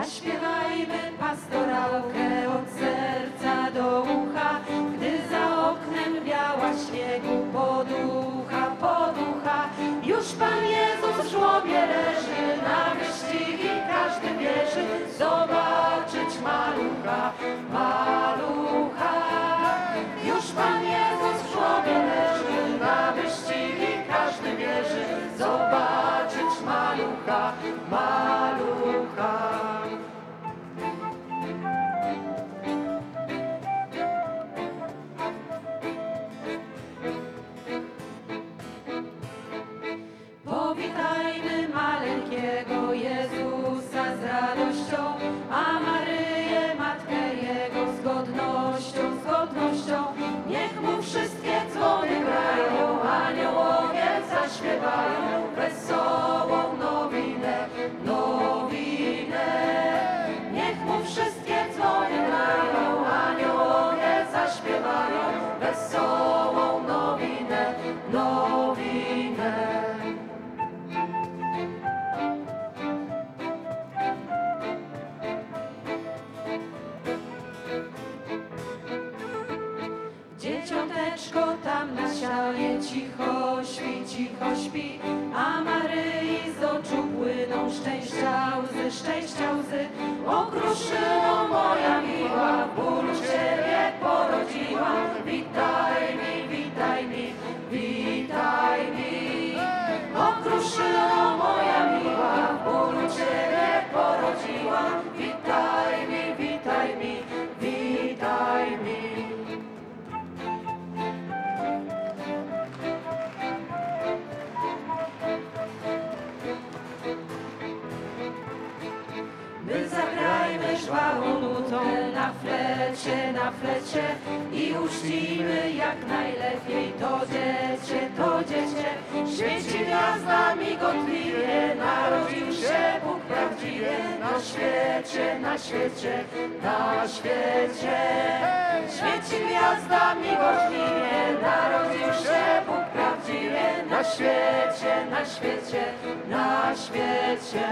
Zaśpiewajmy pastorałkę od serca do ucha, gdy za oknem biała śniegu poducha, poducha. Już Pan Jezus w żłobie leży, na wyścigi każdy bierze, zobaczyć malucha, malucha. Już Pan Jezus w żłobie leży, na wyścigi każdy bierze, zobaczyć malucha, malucha. Maleńkiego Jezusa z radością, a Maryję, Matkę Jego z godnością, z godnością. Niech mu wszystkie dzwony grają, aniołowie zaśpiewają cicho śpi, cicho śpi, a Maryi z oczu płyną szczęścia łzy, szczęścia łzy. Żwawą nutą na flecie, na flecie i uczcimy jak najlepiej to dziecię, to dziecię. Świeci gwiazda migotliwie, narodził się Bóg prawdziwie na świecie, na świecie, na świecie. Świeci gwiazda migotliwie, narodził się Bóg prawdziwie na świecie, na świecie, na świecie.